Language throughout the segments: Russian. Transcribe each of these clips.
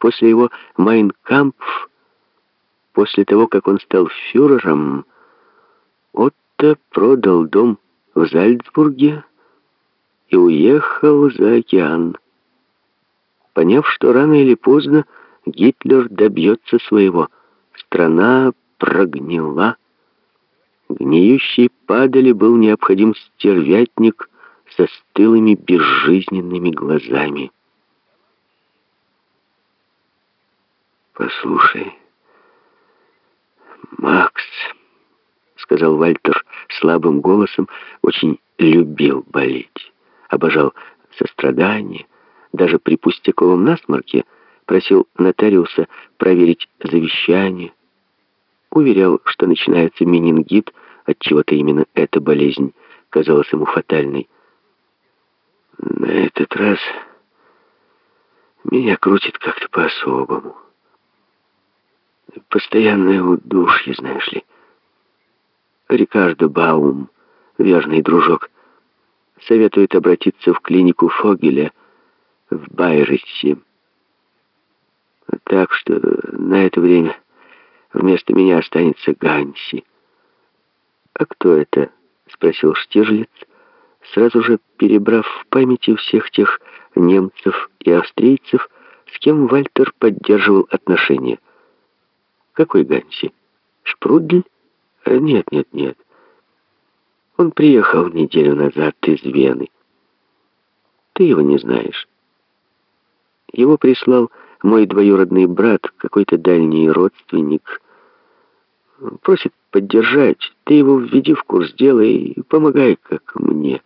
После его «Майнкампф», после того, как он стал фюрером, Отто продал дом в Зальцбурге и уехал за океан, поняв, что рано или поздно Гитлер добьется своего. Страна прогнила. Гниющей падали был необходим стервятник со стылыми безжизненными глазами. «Послушай, Макс», — сказал Вальтер слабым голосом, очень любил болеть, обожал сострадание, даже при пустяковом насморке просил нотариуса проверить завещание, уверял, что начинается менингит, от чего-то именно эта болезнь казалась ему фатальной. На этот раз меня крутит как-то по-особому. Постоянное удушье, знаешь ли. Рикардо Баум, верный дружок, советует обратиться в клинику Фогеля в Байресе. Так что на это время вместо меня останется Ганси. «А кто это?» — спросил Штирлиц, сразу же перебрав в памяти всех тех немцев и австрийцев, с кем Вальтер поддерживал отношения. «Какой Ганси? Шпрудль? Э, нет, нет, нет. Он приехал неделю назад из Вены. Ты его не знаешь. Его прислал мой двоюродный брат, какой-то дальний родственник. Просит поддержать. Ты его введи в курс дела и помогай, как мне.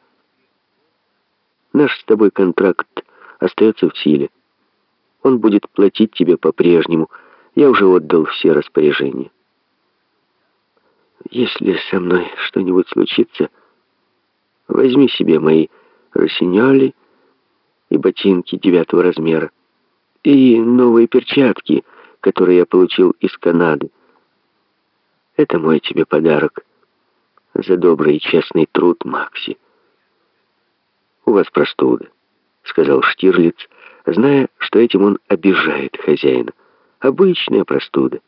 Наш с тобой контракт остается в силе. Он будет платить тебе по-прежнему. Я уже отдал все распоряжения. Если со мной что-нибудь случится, возьми себе мои росиньоли и ботинки девятого размера и новые перчатки, которые я получил из Канады. Это мой тебе подарок за добрый и честный труд, Макси. «У вас простуда», — сказал Штирлиц, зная, что этим он обижает хозяина. «Обычная простуда.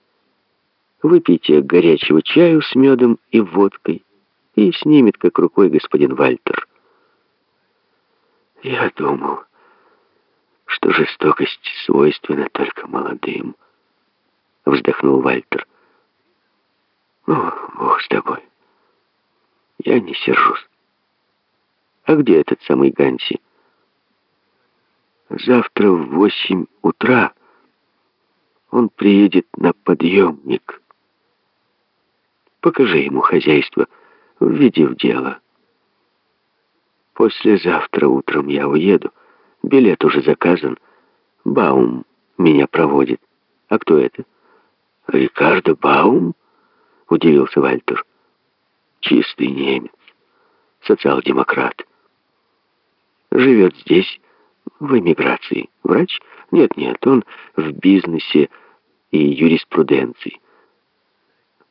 Выпейте горячего чаю с медом и водкой, и снимет как рукой господин Вальтер». Я думал, что жестокость свойственна только молодым, вздохнул Вальтер. Ну, бог с тобой. Я не сержусь. А где этот самый Ганси? Завтра в восемь утра он приедет на подъемник. Покажи ему хозяйство, введи в дело. Послезавтра утром я уеду. Билет уже заказан. Баум меня проводит. А кто это? Рикардо Баум? Удивился Вальтер. Чистый немец. Социал-демократ. Живет здесь, в эмиграции. Врач? Нет-нет, он в бизнесе и юриспруденции.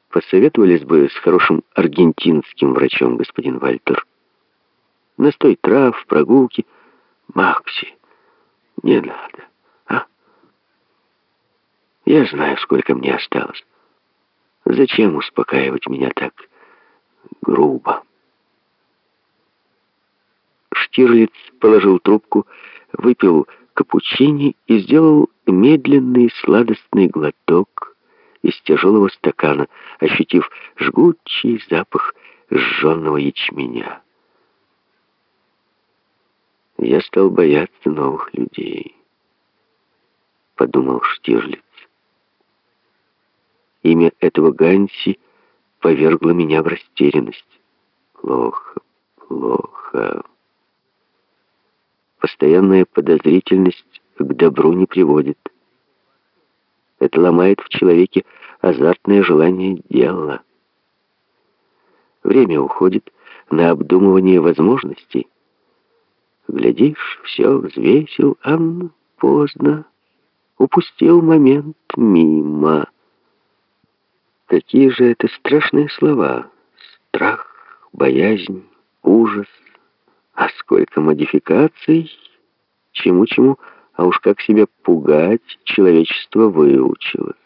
Посоветовались бы с хорошим аргентинским врачом, господин Вальтер. Настой трав, прогулки. Макси, не надо, а? Я знаю, сколько мне осталось. Зачем успокаивать меня так грубо? Штирлиц положил трубку, выпил капучини и сделал медленный сладостный глоток из тяжелого стакана, ощутив жгучий запах сжженного ячменя. Я стал бояться новых людей, подумал Штирлиц. Имя этого Ганси повергло меня в растерянность. Плохо, плохо. Постоянная подозрительность к добру не приводит. Это ломает в человеке азартное желание дела. Время уходит на обдумывание возможностей. Глядишь, все взвесил, а поздно. Упустил момент мимо. Какие же это страшные слова. Страх, боязнь, ужас. А сколько модификаций. Чему-чему, А уж как себя пугать, человечество выучилось.